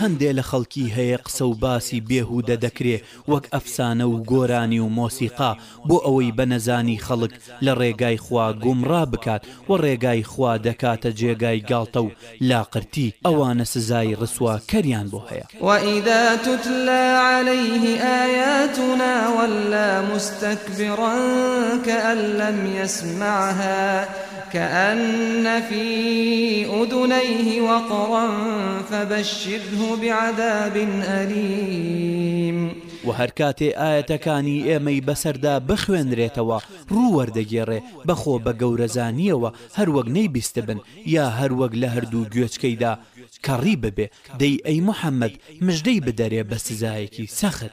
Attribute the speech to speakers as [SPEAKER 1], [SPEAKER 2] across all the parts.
[SPEAKER 1] هەندێ لە خەڵکی هەیە قسە و باسی بێ هوودە دەکرێ وەک ئەفسانە و گۆرانی و مۆسیقا بۆ ئەوەی بە نەزانی خەڵک لە ڕێگای خوا گومڕا بکات و ڕێگای خوا دەکاتە جێگای گاڵتە و لاقرتی ئەوانە سزای ڕسوا کەریان بۆ هەیە.
[SPEAKER 2] وإذا تتلی علیه آیاتنا ولی مستکبرا کأن لم یسمعها کأن فی اذنیه وقرا فبشره بعذاب
[SPEAKER 1] الیم. وە هەرکاتێ ئایەتەکانی ئێمەی بەسەردا بخوێنرێتەوە ڕوو وەردەگێڕێ بە خۆ بە گەورە زانیەوە هەروەک نەیبیستبن یا هەروەک لە هەردوو گوێچکەیدا کەڕی ببێ دەی ئەی محمد مژدەی بدەرێ بە سزایەکی سەخت.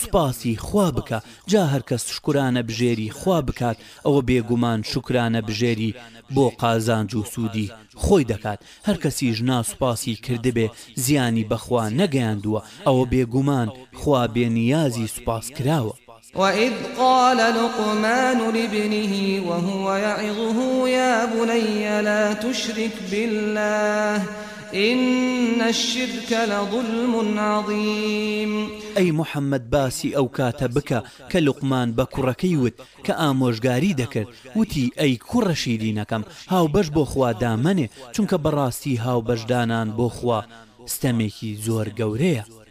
[SPEAKER 1] سوپاسی خوا بکە جا هەرکەس شکرانە بژێری خوا بکات ئەوە بێگومان شوکرانە بژێری بۆ قازانج و سودی خۆی دەکات هەرکەسیش نا سوپاسی کردبێ زیانی بەخوا نەگەیاندووە ئەوە بێگومان خوا بێ نیازی سوپاس کراوە.
[SPEAKER 2] وَإِذْ قَالَ لُقْمَانُ لِابْنِهِ وَهُوَ یَعِظُهُ یا بُنَیَّ لا تُشْرِک بِاللَّهِ ان الشرک لظلم عظیم.
[SPEAKER 1] ئەی محمد باسی ئەو کاتە بکە کە لوقمان بە کوڕەکەی وت کە ئامۆژگاری دەکرد وتی ئەی کوڕە شیرینەکەم هاوبەش بۆ خوا دامەنێ چونکە بەڕاستی هاوبەشدانان بۆ خوا ستەمێکی زۆر گەورەیە.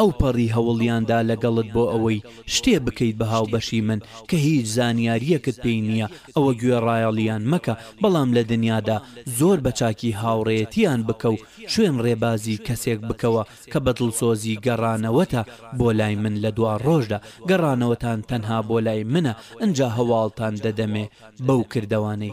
[SPEAKER 1] ئەوپەڕی هەوڵیاندا لەگەڵت بۆ ئەوەی شتێ بکەیت بە هاوبەشی من کە هیچ زانیارییەکت پێی نییە، ئەوە گوێ ڕایەڵیان مەکە، بەڵام لە دنیادا زۆر بە چاکی هاوڕێیەتییان بکە و شوێن ڕێبازی کەسێک بکەوە کە بە دڵسۆزی گەڕانەوەتە بۆ لای من لە دواڕۆژدا، گەڕانەوەتان تەنها بۆ لای منە، ئنجا هەواڵتان دەدەمێ بەو کردەوانەی.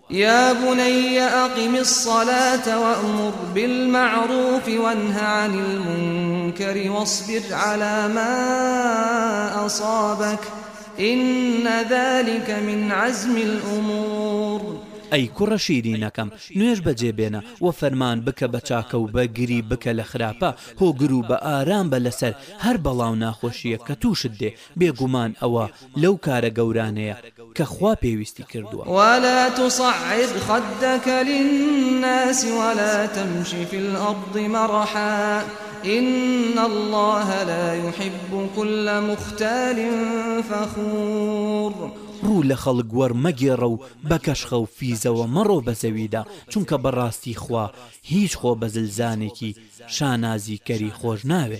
[SPEAKER 2] یا بنی اقم الصلاة وامر بالمعروف وانه عن المنکر واصبر علی ما اصابک ان ذلک من عزم الامور
[SPEAKER 1] ئەی کوڕە شیرینەکەم نوێژ بەجێ بێنە و فەرمان بکە بە چاکە و بە گری بکە لە خراپە هۆگر و بە ئارام بە لەسەر هەر بەڵا و ناخۆشییەک کە تووشت دێ بێگومان ئەوە لەو کارە گەورانەیە کە خوا پێویستی کردووە.
[SPEAKER 2] ولا تصعر خدک للناس ولا تمش فی الارض مرحا ان اللە لا یحب کل مختال فخور.
[SPEAKER 1] ڕوو لە خەڵک وەر مەگێڕە و بە کەشخە و فیزەوە مەڕۆ بە زەویدا، چونکە بەڕاستی خوا هیچ خۆ بەزلزانێکی شانازیکەری خۆش ناوێ.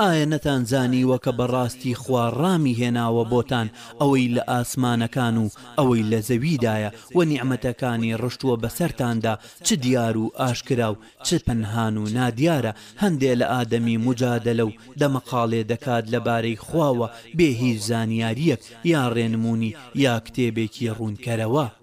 [SPEAKER 1] ئایا نەتان زانیوە کە بەڕاستی خوا ڕامی هێناوە بۆتان ئەوەی لە ئاسمانەکان و ئەوەی لە زەویدایە و نیعمەتەکانی ڕشتووە بەسەرتاندا چ دیار و ئاشکرا و چ پەنهان و نادیارە هەندێ لە ئادەمی موجادەلە و دەمەقاڵێ دەکات لەبارەی خواوە بێ هیچ زانیاریەک یا ڕێنمونی یا کتێبێکی ڕوونکەرەوە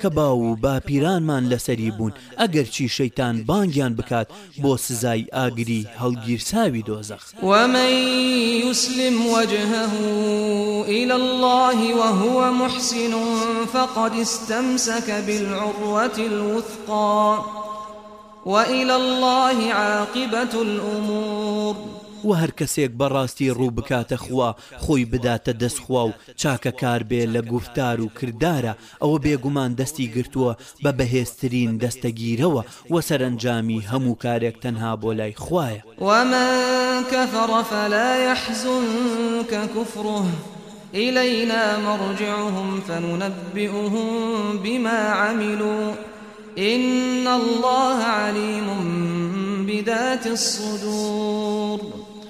[SPEAKER 1] کە باو و باپیرانمان لەسەری بوون، ئەگەرچی شەیتان بانگیان بکات بۆ سزای ئاگری هەڵگیرساوی دۆزەخ.
[SPEAKER 2] ومن یسلم وجهه الی اللە وهو محسن فقد استمسک بالعروة الوثقی والی اللە عاقبة
[SPEAKER 1] الامور. وهەرکەسێک بەڕاستی ڕوو بکاتە خوا، خۆی بداتە دەست خوا و چاکەکار بێ لە گوفتار و کردارا، ئەوە بێگومان دەستی گرتووە بە بەهێزترین دەستەگیرەوە، وە سەرەنجامی هەموو کارێک تەنها بۆ لای خوایە.
[SPEAKER 2] ومن کفر فلا یحزنک کفره الینا مرجعهم فننبئهم بما عملوا ان الله علیم بذات الصدور.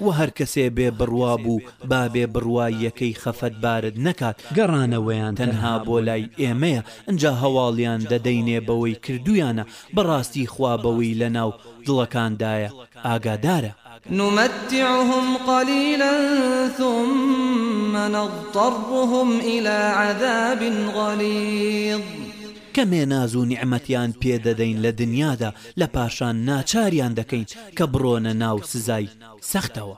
[SPEAKER 1] وە هەرکەسێ بێ بڕوا بوو با بێ بڕواییەکەی خەفەت بارت نەکات، گەڕانەوەیان تەنها بۆ لای ئێمەیە ئنجا هەواڵیان دەدەینێ بەوەی کردویانە، بەڕاستی خوا بەوەی لەناو دڵەکاندایە ئاگادارە.
[SPEAKER 2] نمتعهم قلیلا ثم نضطرهم الی عذاب غلیظ.
[SPEAKER 1] کەمێ ناز و نیعمەتیان پێ دەدەین لە دنیادا لە پاشان ناچاریان دەکەین کە بڕۆنە ناو سزای سەختەوە.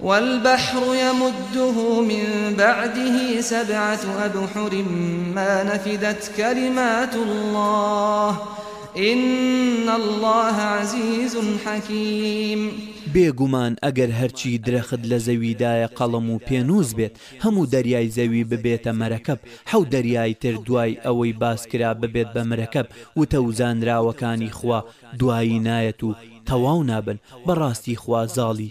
[SPEAKER 2] والبحر یمده من بعده سبعة ابحر ما نفدت کلمات الله ان الله عزیز حکیم.
[SPEAKER 1] بێ گومان ئەگەر هەرچی درەخت لە زەویدایە قەڵەم و پێنووس بێت، هەموو دەریای زەوی ببێتە مەرەکەب، حەو دەریای تر دوای ئەوەی باس کرا ببێت بە مرەکەب، وتە و زانراوەکانی خوا دوایی نایەت و تەواو نابن، بەڕاستی خوا زاڵی،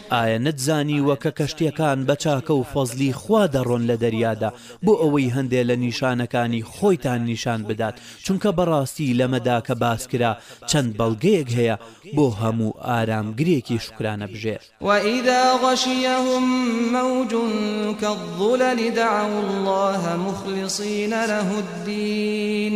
[SPEAKER 1] ئایا نەتزانیوە کە کەشتیەکان بە چاکە و فەزلی خوا دەڕۆن لە دەریادا بۆ ئەوەی هەندێ لە نیشانەکانی خۆیتان نیشان بدات چونکە بەڕاستی لەمەدا کە باس کرا چەند بەڵگەیەک هەیە بۆ هەموو ئارامگرێکی شوکرانە بژێر.
[SPEAKER 2] وإذا غشیهم موج کالظلل دعوا اللە مخلصین له الدین.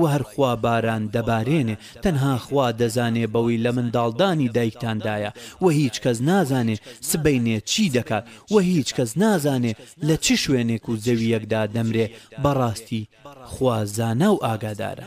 [SPEAKER 1] وە هەر خوا باران دەبارێنێ تەنها خوا دەزانێ بەوەی لە منداڵدانی دایکتان دایە وە هیچ کەس نازانێ سبەینێ چی دەکات وە هیچ کەس نازانێ لە چ شوێنێک و زەوییەکدا دەمرێ بەڕاستی خوا زانا و ئاگادارە.